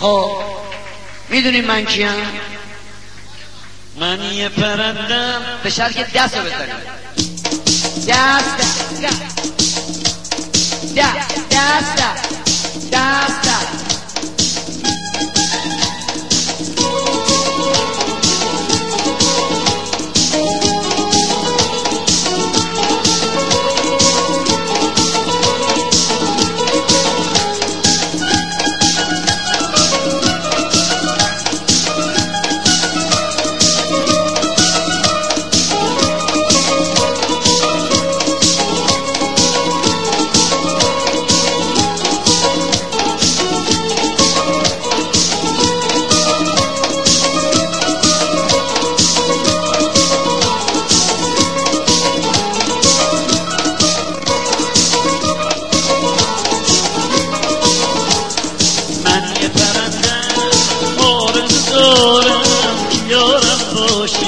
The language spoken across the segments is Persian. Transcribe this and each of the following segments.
خب می‌دونی من کیم؟ من یه پرندم. به شرط که دست رو بزنی دست دست دست دست دست. یارم باشی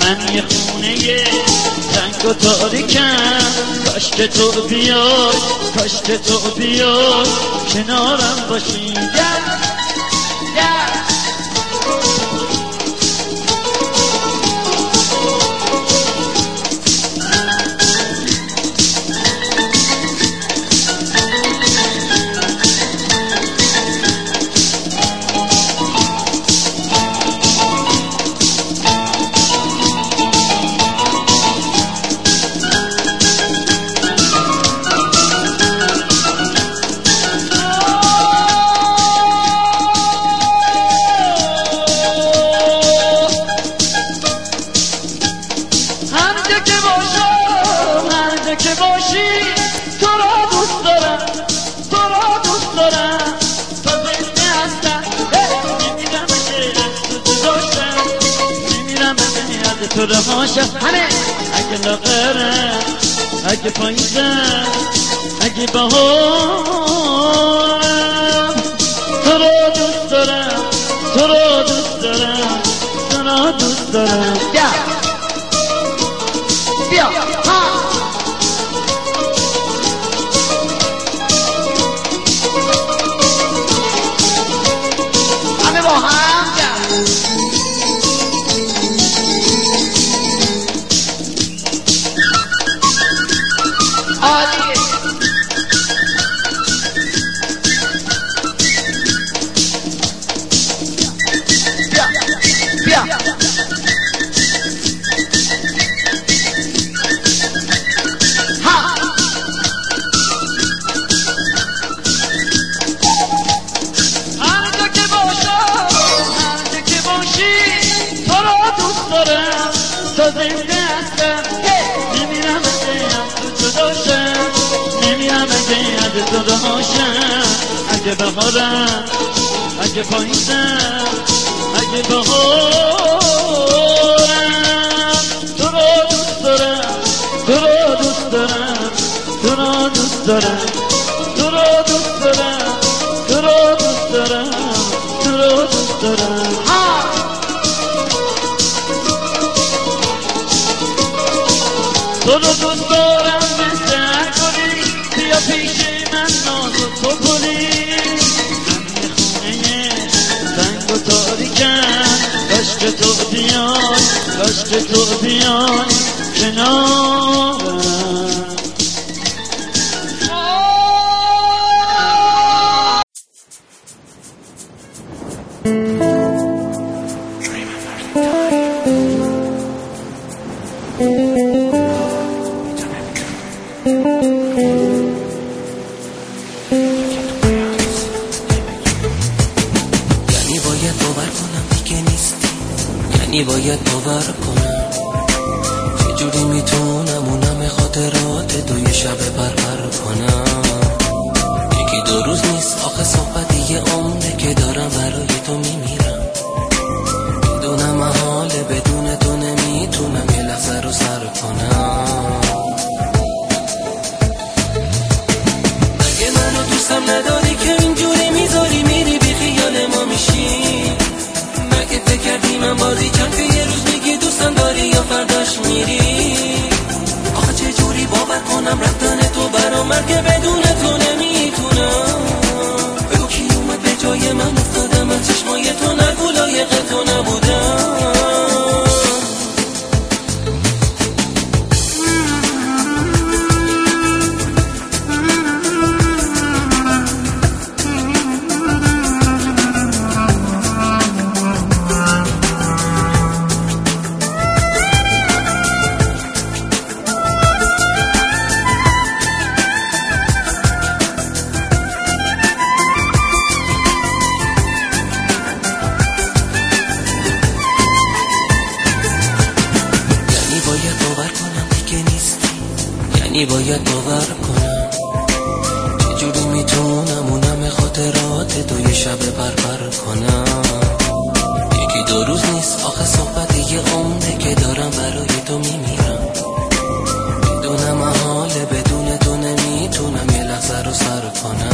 من یه خونه تنگ و تاریکم. کاش که تو بیای کاش که تو بیای. کنارم باشی. تو رهاشم همه. اگه لاغرم اگه پاییزم اگه بهارم تو را دوست دارم تو را دوست دارم تو را دوست دارم. رهاشم اگه بهارم اگه پاییزم اگه بهارم. تو را دوست دارم تو را دوست دارم تو را دوست دارم. تو را دوست دارم تو را دوست دارم تو را دوست دارم. تو رو دوست بیای که تو بیای کنارم یعنی باید باور کنم. چجوری می‌تونم اون همه خاطرات تو یه شب بربر کنم. یکی دو روز نیست آخه صحبت یه عمره که دارم برای تو میمیرم. یا فرداش میری آخه چه جوری باور کنم رفتن تو برا مرگ مرگ بدون یعنی باید باور کنم. چجوری می‌تونم اونم خاطرات تو یه شب بربر کنم. یکی دو روز نیست آخه صحبت یه عمره که دارم برای تو میمیرم. می‌دونم حال بدون تو نمی‌تونم یه لحظه رو سر کنم.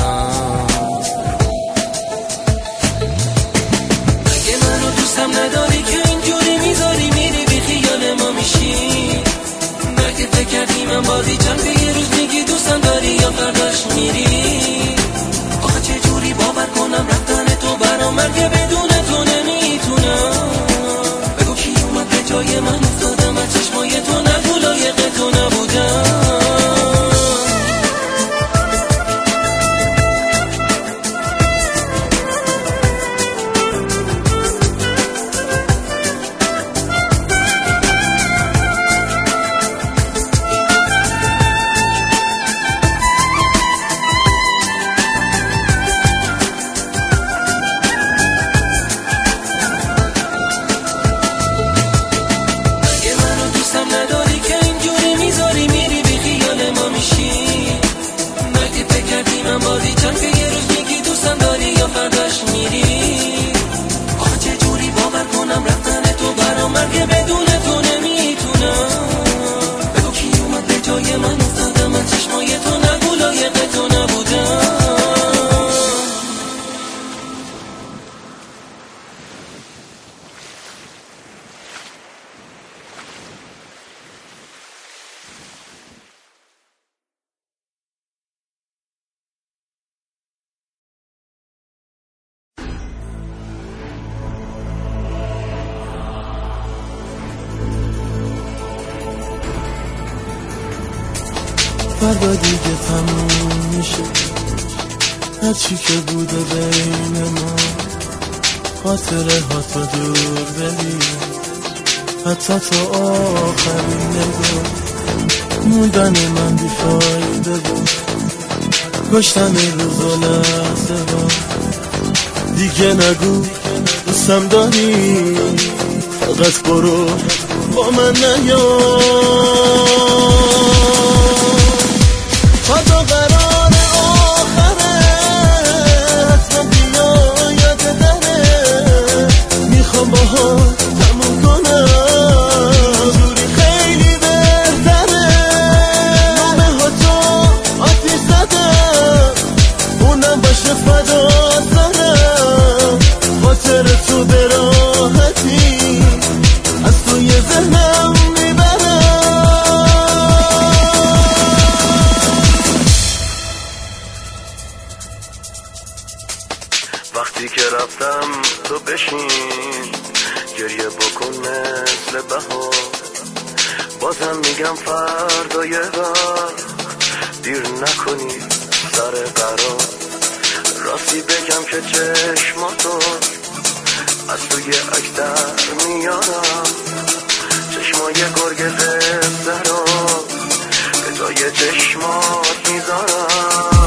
فردا دیگه تموم میشه. هرچی که بوده بین ما خاطره ها تا دور بری. حتی تا آخرین نگاه موندن من بیفایده بود. کشتن روز و لحظه ها. دیگه نگو دوستم داری؟ فقط برو با من نیار بازم میگم فردای وقت دیر نکنی سر قرار. راستی بگم که چشماتو از توی اکتر میارم. چشمای گرگ رو به جای چشمات می‌ذارم.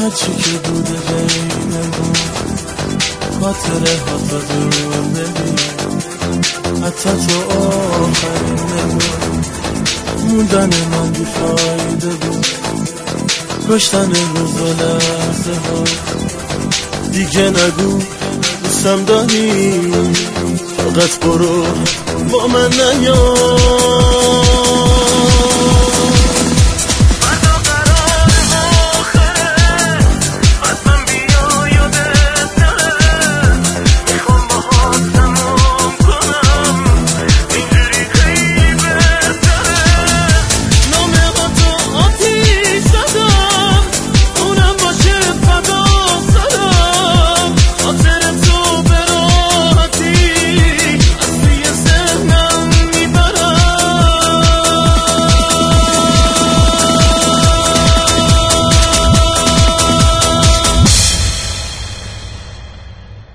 هرچی که بوده بینمون خاطره ها تا دور ببین حتی تو آخرین نمون موندن من بیفایده بود. کشتن روز و لحظه ها. دیگه نگو دوستم داری فقط برو با من نیار